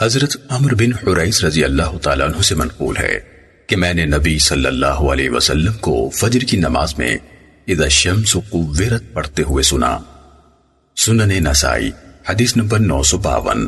حضرت عمر بن حریس رضی اللہ تعالیٰ عنہ سے منقول ہے کہ میں نے نبی صلی اللہ علیہ وسلم کو فجر کی نماز میں اذا الشمس قویرت پڑھتے ہوئے سنا۔ سنن نسائی، حدیث نمبر نو سو باون۔